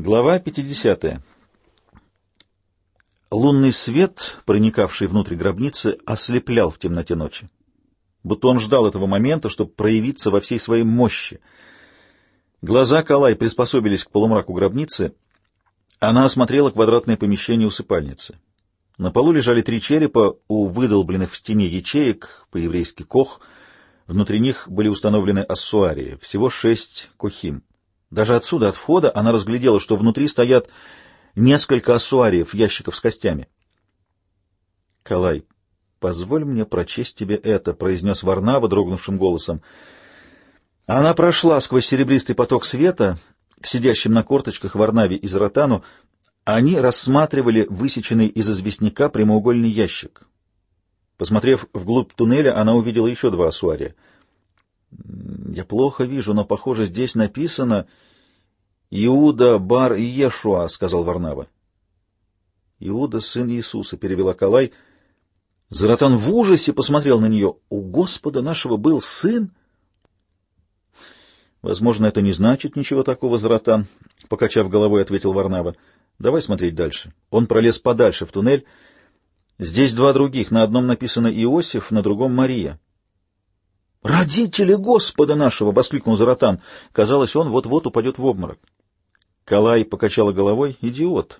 Глава 50. Лунный свет, проникавший внутрь гробницы, ослеплял в темноте ночи. Будто он ждал этого момента, чтобы проявиться во всей своей мощи. Глаза Калай приспособились к полумраку гробницы. Она осмотрела квадратное помещение усыпальницы. На полу лежали три черепа у выдолбленных в стене ячеек, по-еврейски кох. Внутри них были установлены ассуарии, всего шесть кохим. Даже отсюда, от входа, она разглядела, что внутри стоят несколько ассуариев, ящиков с костями. — Калай, позволь мне прочесть тебе это, — произнес Варнава дрогнувшим голосом. Она прошла сквозь серебристый поток света к сидящим на корточках Варнаве и Заратану. Они рассматривали высеченный из известняка прямоугольный ящик. Посмотрев вглубь туннеля, она увидела еще два ассуария — я плохо вижу, но, похоже, здесь написано «Иуда бар Иешуа», — сказал Варнава. «Иуда — сын Иисуса», — перевела Калай. Заратан в ужасе посмотрел на нее. «У Господа нашего был сын?» «Возможно, это не значит ничего такого, Заратан», — покачав головой, ответил Варнава. «Давай смотреть дальше». Он пролез подальше в туннель. Здесь два других. На одном написано Иосиф, на другом — Мария. «Родители Господа нашего!» — воскликнул Заратан. Казалось, он вот-вот упадет в обморок. Калай покачала головой. «Идиот!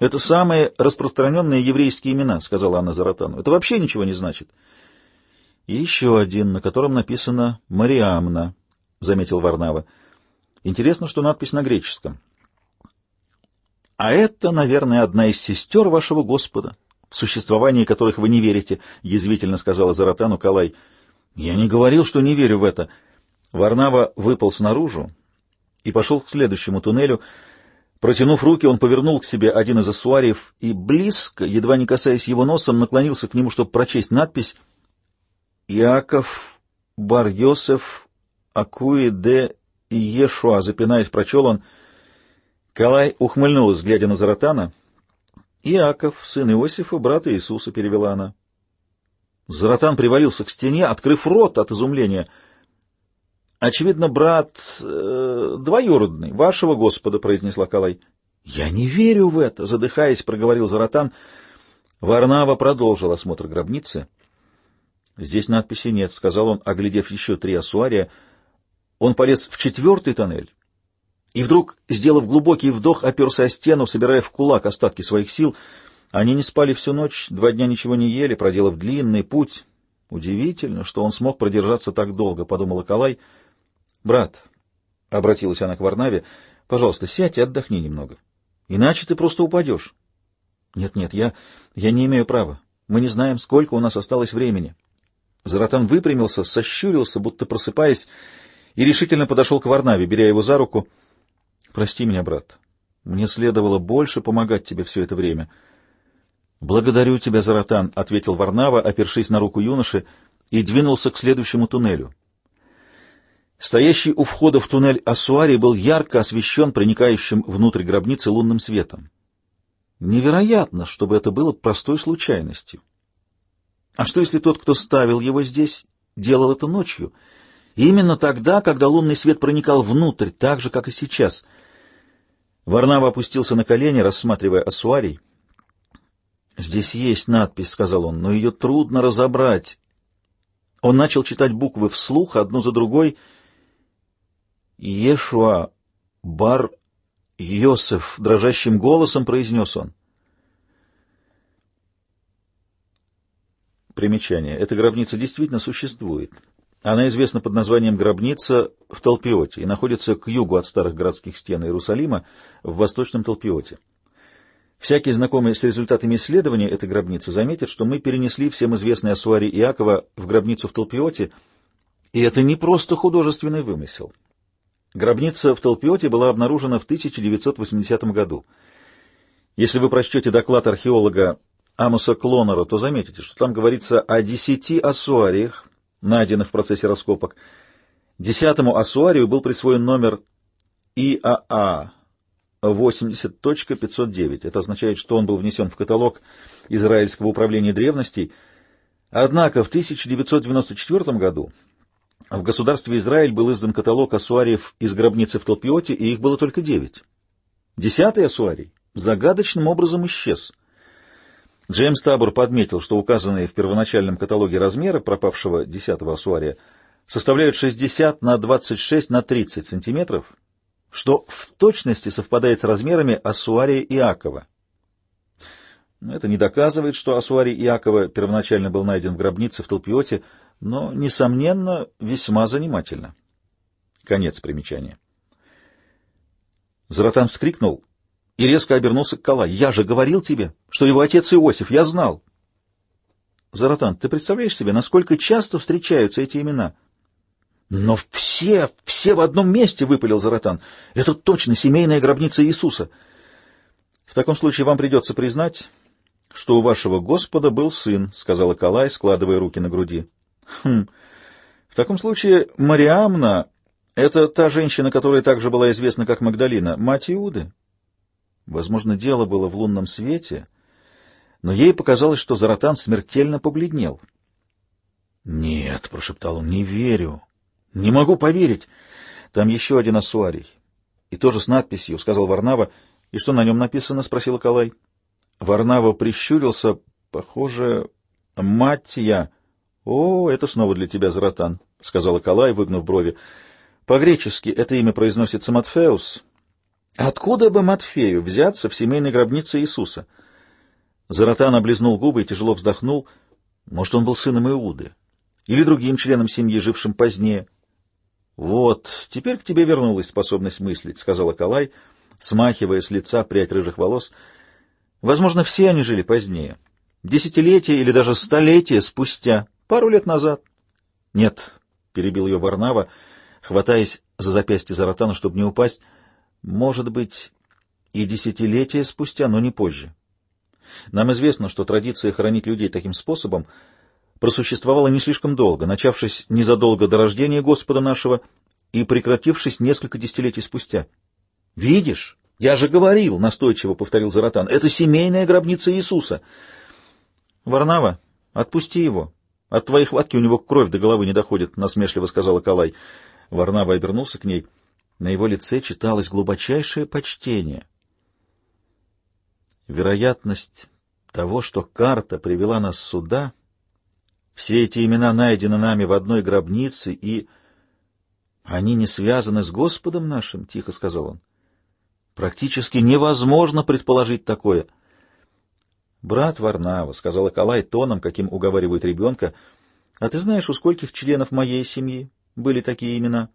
Это самые распространенные еврейские имена», — сказала она Заратану. «Это вообще ничего не значит». «И еще один, на котором написано «Мариамна», — заметил Варнава. «Интересно, что надпись на греческом». «А это, наверное, одна из сестер вашего Господа, в существовании которых вы не верите», — язвительно сказала Заратану Калай. Я не говорил, что не верю в это. Варнава выпал снаружи и пошел к следующему туннелю. Протянув руки, он повернул к себе один из ассуариев и близко, едва не касаясь его носом, наклонился к нему, чтобы прочесть надпись «Иаков Бар-Йосеф Акуи де Иешуа», запинаясь, прочел он. Калай ухмыльнулась, глядя на Заратана. «Иаков, сын Иосифа, брата Иисуса», — перевела она. Заратан привалился к стене, открыв рот от изумления. «Очевидно, брат э, двоюродный, вашего Господа», — произнесла Калай. «Я не верю в это», — задыхаясь, проговорил Заратан. Варнава продолжил осмотр гробницы. «Здесь надписи нет», — сказал он, оглядев еще три ассуария. Он полез в четвертый тоннель и вдруг, сделав глубокий вдох, оперся о стену, собирая в кулак остатки своих сил — они не спали всю ночь, два дня ничего не ели, проделав длинный путь. Удивительно, что он смог продержаться так долго, — подумала Калай. — Брат, — обратилась она к Варнаве, — пожалуйста, сядь и отдохни немного. Иначе ты просто упадешь. Нет, — Нет-нет, я, я не имею права. Мы не знаем, сколько у нас осталось времени. Заратан выпрямился, сощурился, будто просыпаясь, и решительно подошел к Варнаве, беря его за руку. — Прости меня, брат. Мне следовало больше помогать тебе все это время. —— Благодарю тебя, Заратан, — ответил Варнава, опершись на руку юноши, и двинулся к следующему туннелю. Стоящий у входа в туннель Асуари был ярко освещен проникающим внутрь гробницы лунным светом. Невероятно, чтобы это было простой случайностью. А что, если тот, кто ставил его здесь, делал это ночью? именно тогда, когда лунный свет проникал внутрь, так же, как и сейчас. Варнава опустился на колени, рассматривая Асуарий. «Здесь есть надпись», — сказал он, — «но ее трудно разобрать». Он начал читать буквы вслух, одну за другой. «Ешуа бар Йосеф», — дрожащим голосом произнес он. Примечание. Эта гробница действительно существует. Она известна под названием гробница в Толпиоте и находится к югу от старых городских стен Иерусалима в восточном Толпиоте. Всякий знакомый с результатами исследования этой гробницы заметит, что мы перенесли всем известный Асуари Иакова в гробницу в Толпиоте, и это не просто художественный вымысел. Гробница в Толпиоте была обнаружена в 1980 году. Если вы прочтете доклад археолога Амоса Клонера, то заметите, что там говорится о десяти ассуариях, найденных в процессе раскопок. Десятому ассуарию был присвоен номер ИАА 80.509. Это означает, что он был внесен в каталог Израильского управления древностей. Однако в 1994 году в государстве Израиль был издан каталог ассуариев из гробницы в Толпиоте, и их было только девять. Десятый Асуарий загадочным образом исчез. Джеймс Табор подметил, что указанные в первоначальном каталоге размеры пропавшего десятого Асуария составляют 60 на 26 на 30 сантиметров, что в точности совпадает с размерами Асуария Иакова. Это не доказывает, что Асуарий Иакова первоначально был найден в гробнице в Толпиоте, но, несомненно, весьма занимательно. Конец примечания. Заратан вскрикнул и резко обернулся к Калай. «Я же говорил тебе, что его отец Иосиф, я знал!» «Заратан, ты представляешь себе, насколько часто встречаются эти имена?» «Но все, все в одном месте!» — выпалил Заратан. «Это точно семейная гробница Иисуса!» «В таком случае вам придется признать, что у вашего Господа был сын», — сказала Калай, складывая руки на груди. «Хм. В таком случае Мариамна — это та женщина, которая также была известна как Магдалина, мать Иуды?» Возможно, дело было в лунном свете, но ей показалось, что Заратан смертельно побледнел. «Нет», — прошептал он, — «не верю. Не могу поверить. Там еще один асуарий. И тоже с надписью», — сказал Варнава. «И что на нем написано?» — спросил Калай. Варнава прищурился. «Похоже, мать я...» «О, это снова для тебя, Заратан», — сказал Калай, выгнув брови. «По-гречески это имя произносится Матфеус, Откуда бы Матфею взяться в семейной гробнице Иисуса? Заратан облизнул губы и тяжело вздохнул. Может, он был сыном Иуды? Или другим членом семьи, жившим позднее? — Вот, теперь к тебе вернулась способность мыслить, — сказала Калай, смахивая с лица прядь рыжих волос. — Возможно, все они жили позднее. Десятилетия или даже столетия спустя, пару лет назад. — Нет, — перебил ее Варнава, хватаясь за запястье Заратана, чтобы не упасть, — может быть, и десятилетия спустя, но не позже. Нам известно, что традиция хоронить людей таким способом просуществовала не слишком долго, начавшись незадолго до рождения Господа нашего и прекратившись несколько десятилетий спустя. «Видишь? Я же говорил!» — настойчиво повторил Заратан. «Это семейная гробница Иисуса!» «Варнава, отпусти его. От твоей хватки у него кровь до головы не доходит», — насмешливо сказала Калай. Варнава обернулся к ней — на его лице читалось глубочайшее почтение. Вероятность того, что карта привела нас сюда, все эти имена найдены нами в одной гробнице, и они не связаны с Господом нашим, — тихо сказал он. Практически невозможно предположить такое. Брат Варнава, — сказал Акалай тоном, каким уговаривают ребенка, — а ты знаешь, у скольких членов моей семьи были такие имена?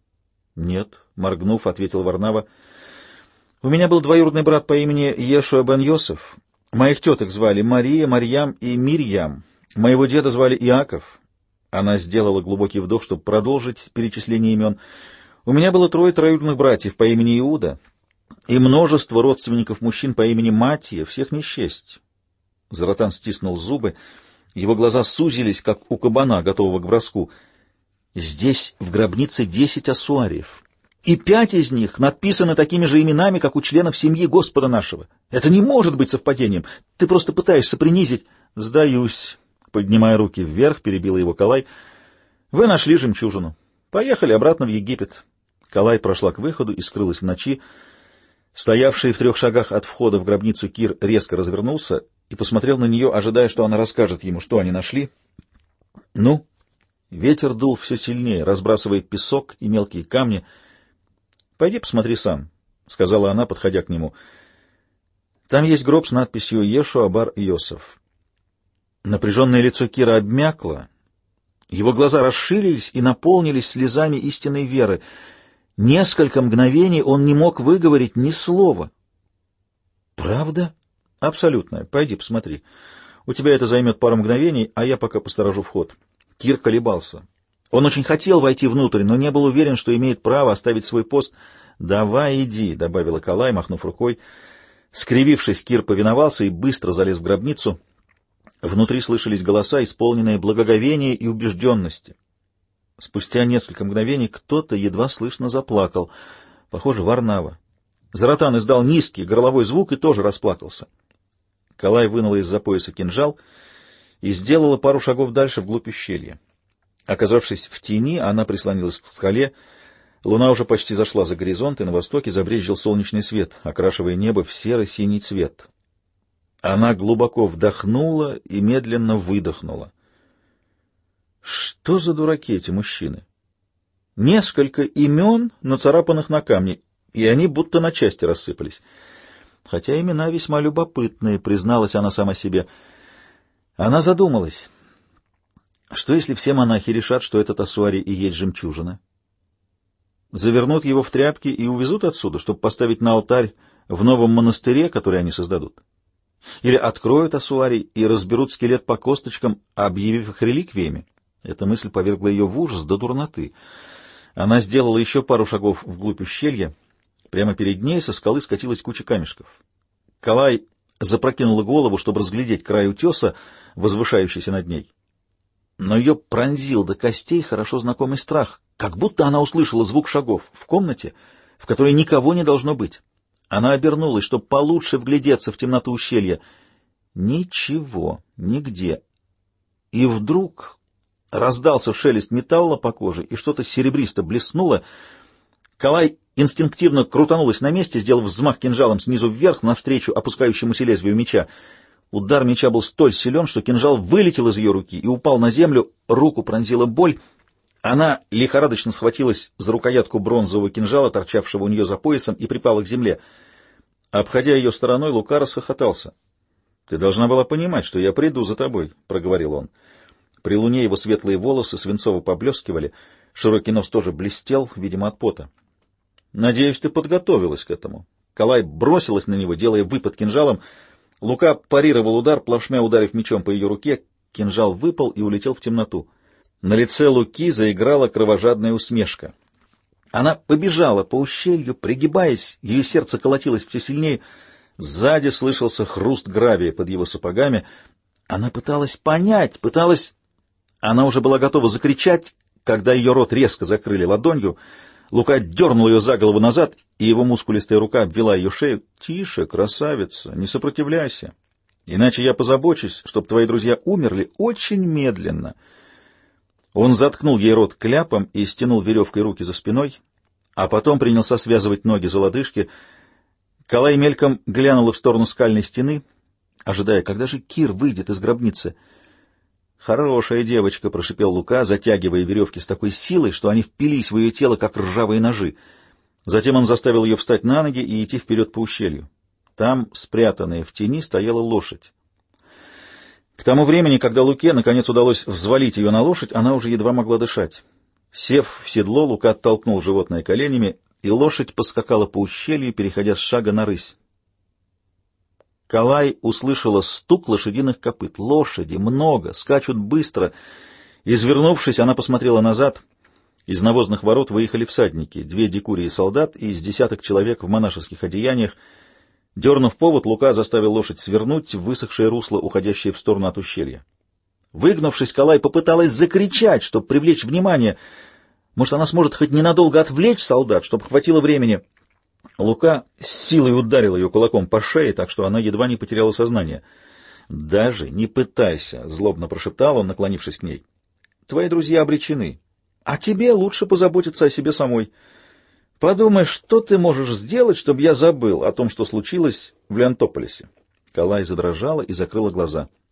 — Нет, — моргнув, ответил Варнава. — У меня был двоюродный брат по имени Ешуа бен Йосеф. Моих теток звали Мария, Марьям и Мирьям. Моего деда звали Иаков. Она сделала глубокий вдох, чтобы продолжить перечисление имен. У меня было трое троюродных братьев по имени Иуда и множество родственников мужчин по имени Матия, всех не счесть. Заратан стиснул зубы, его глаза сузились, как у кабана, готового к броску — Здесь в гробнице десять асуариев, и пять из них написаны такими же именами, как у членов семьи Господа нашего. Это не может быть совпадением. Ты просто пытаешься принизить. Сдаюсь. Поднимая руки вверх, перебила его Калай. Вы нашли жемчужину. Поехали обратно в Египет. Калай прошла к выходу и скрылась в ночи. Стоявший в трех шагах от входа в гробницу Кир резко развернулся и посмотрел на нее, ожидая, что она расскажет ему, что они нашли. — Ну? Ветер дул все сильнее, разбрасывая песок и мелкие камни. — Пойди посмотри сам, — сказала она, подходя к нему. — Там есть гроб с надписью «Ешу Абар Йосеф». Напряженное лицо Кира обмякло, его глаза расширились и наполнились слезами истинной веры. Несколько мгновений он не мог выговорить ни слова. — Правда? — Абсолютно. Пойди посмотри. У тебя это займет пару мгновений, а я пока посторожу вход. — Кир колебался. Он очень хотел войти внутрь, но не был уверен, что имеет право оставить свой пост. «Давай иди», — добавила Калай, махнув рукой. Скривившись, Кир повиновался и быстро залез в гробницу. Внутри слышались голоса, исполненные благоговения и убежденности. Спустя несколько мгновений кто-то едва слышно заплакал. Похоже, Варнава. Заратан издал низкий горловой звук и тоже расплакался. Калай вынула из-за пояса кинжал — и сделала пару шагов дальше вглубь ущелья. Оказавшись в тени, она прислонилась к скале, Луна уже почти зашла за горизонт, и на востоке забрезжил солнечный свет, окрашивая небо в серо-синий цвет. Она глубоко вдохнула и медленно выдохнула. Что за дураки эти мужчины? Несколько имен, нацарапанных на камне, и они будто на части рассыпались. Хотя имена весьма любопытные, призналась она сама себе. Она задумалась. Что если все монахи решат, что этот Асуари и есть жемчужина? Завернут его в тряпки и увезут отсюда, чтобы поставить на алтарь в новом монастыре, который они создадут? Или откроют Асуари и разберут скелет по косточкам, объявив их реликвиями? Эта мысль повергла ее в ужас до дурноты. Она сделала еще пару шагов вглубь ущелья. Прямо перед ней со скалы скатилась куча камешков. Калай запрокинула голову, чтобы разглядеть край утеса, возвышающийся над ней. Но ее пронзил до костей хорошо знакомый страх, как будто она услышала звук шагов в комнате, в которой никого не должно быть. Она обернулась, чтобы получше вглядеться в темноту ущелья. Ничего, нигде. И вдруг Раздался шелест металла по коже, и что-то серебристо блеснуло. Калай инстинктивно крутанулась на месте, сделав взмах кинжалом снизу вверх навстречу опускающемуся лезвию меча. Удар меча был столь силен, что кинжал вылетел из ее руки и упал на землю, руку пронзила боль. Она лихорадочно схватилась за рукоятку бронзового кинжала, торчавшего у нее за поясом, и припала к земле. Обходя ее стороной, Лука расхохотался. — Ты должна была понимать, что я приду за тобой, — проговорил он. При луне его светлые волосы свинцово поблескивали, широкий нос тоже блестел, видимо, от пота. «Надеюсь, ты подготовилась к этому». Калай бросилась на него, делая выпад кинжалом. Лука парировал удар, плашмя ударив мечом по ее руке. Кинжал выпал и улетел в темноту. На лице Луки заиграла кровожадная усмешка. Она побежала по ущелью, пригибаясь, ее сердце колотилось все сильнее. Сзади слышался хруст гравия под его сапогами. Она пыталась понять, пыталась она уже была готова закричать, когда ее рот резко закрыли ладонью. Лука дернул ее за голову назад, и его мускулистая рука обвела ее шею. «Тише, красавица, не сопротивляйся, иначе я позабочусь, чтобы твои друзья умерли очень медленно». Он заткнул ей рот кляпом и стянул веревкой руки за спиной, а потом принялся связывать ноги за лодыжки. Калай мельком глянула в сторону скальной стены, ожидая, когда же Кир выйдет из гробницы — «Хорошая девочка», — прошипел Лука, затягивая веревки с такой силой, что они впились в ее тело, как ржавые ножи. Затем он заставил ее встать на ноги и идти вперед по ущелью. Там, спрятанная в тени, стояла лошадь. К тому времени, когда Луке наконец удалось взвалить ее на лошадь, она уже едва могла дышать. Сев в седло, Лука оттолкнул животное коленями, и лошадь поскакала по ущелью, переходя с шага на рысь. Калай услышала стук лошадиных копыт. Лошади много, скачут быстро. Извернувшись, она посмотрела назад. Из навозных ворот выехали всадники, две дикурии солдат и из десяток человек в монашеских одеяниях. Дернув повод, Лука заставил лошадь свернуть в высохшее русло, уходящее в сторону от ущелья. Выгнувшись, Калай попыталась закричать, чтобы привлечь внимание. Может, она сможет хоть ненадолго отвлечь солдат, чтобы хватило времени Лука с силой ударил ее кулаком по шее, так что она едва не потеряла сознание. «Даже не пытайся», — злобно прошептал он, наклонившись к ней. «Твои друзья обречены, а тебе лучше позаботиться о себе самой. Подумай, что ты можешь сделать, чтобы я забыл о том, что случилось в Леонтополисе». Калай задрожала и закрыла глаза. —